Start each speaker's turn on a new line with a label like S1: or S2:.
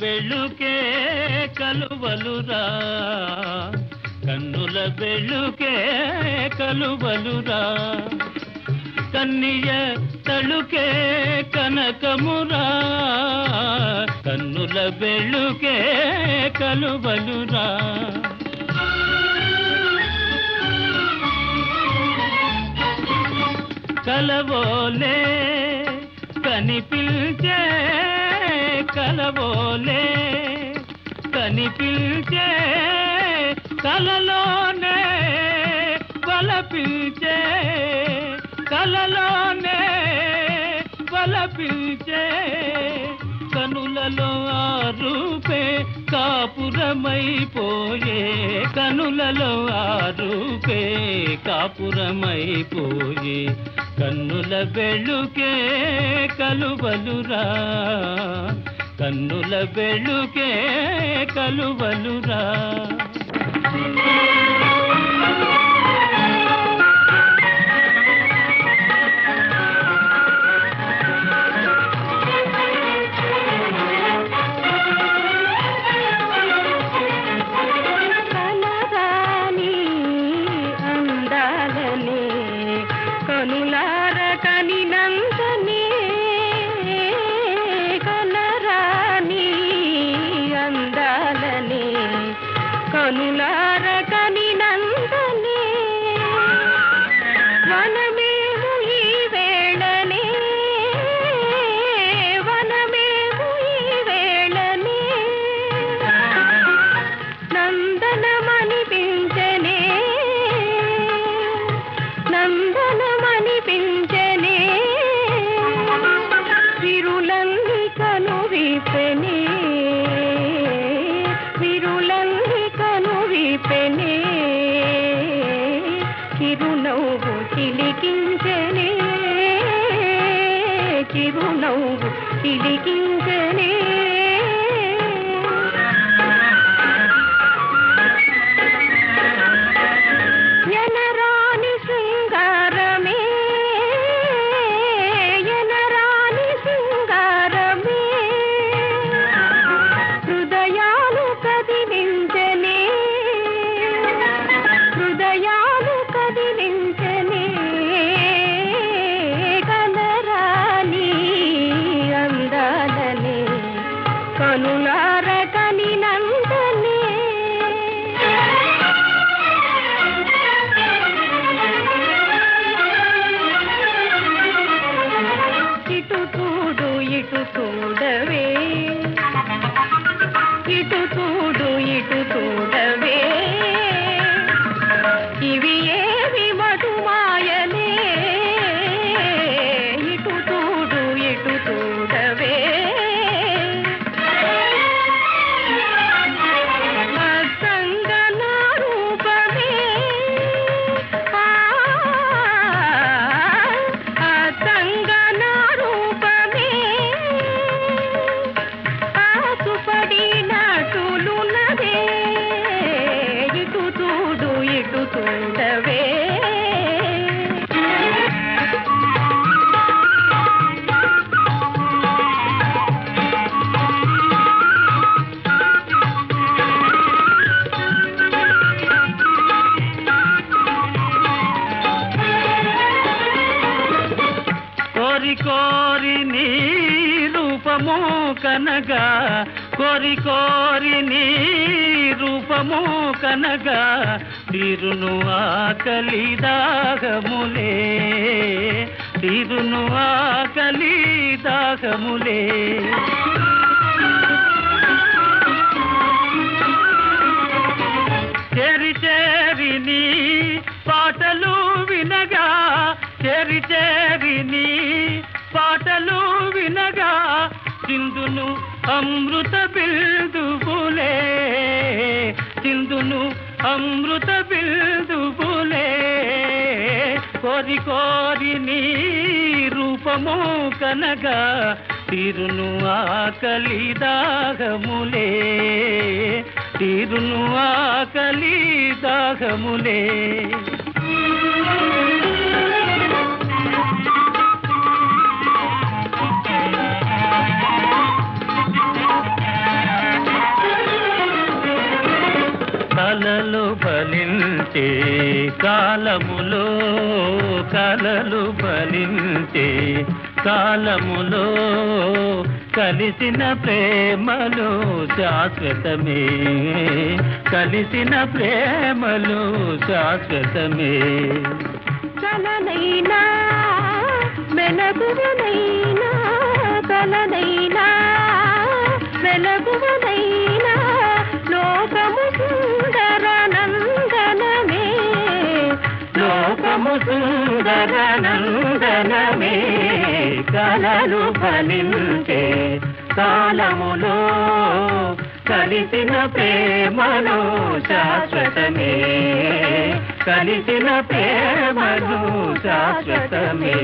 S1: బెళ్ళుకే కలువలురా కన్నుల బెళ్ళుకే కలువలురా కన్నియ తళుకే కనకమురా కన్నుల బెళ్ళుకే కలువలురా కలవోలే కనిపించే కలవోలే. కనిపించే కలలోనే బలపించే కలలోనే బలపించే కనులలో ఆ రూపే కాపురమైపోయే. కనులలో ఆ రూపే కాపురమైపోయే. కన్నుల బెళ్ళుకే కలువలురా. కన్నుల బెళ్ళుకే కలువలురా
S2: చిలికించనే చిరునవ్వు చిలికించనే. ఎనరాని శృంగారమే ఎనరాని శృంగారమే. హృదయాలు కదిలించనే హృదయాలు ಇಟು ಕೂಡವೇ
S1: కోరి కోరి నీ రూపము కనగా కోరి కోరి నీ రూపము కనగా తీరును ఆకలి దాగములే తీరును ఆకలి దాగములే చేరి చేరి నీ పాటలు వినగా చేరి చేరి వినగా సింధును అమృత బిల్దుబులే సింధును అమృత బిల్దుబులే కోరి కోరి నీ రూపము కనగా తీరును ఆకలి దాగములే తీరును ఆకలి దాగములే కాలములో కలలు ఫలించే కాలములో కలిసిన ప్రేమలు శాశ్వతమే. కలిసిన ప్రేమలు శాశ్వతమే.
S2: కలనైనా మెలగువనైనా కలనైనా మెలగువనైనా లోకము సుందర నందనమే
S1: కలలు ఫలించే కాలములో కలిసిన ప్రేమను శాశ్వతమే. కలిసిన ప్రేమను శాశ్వతమే.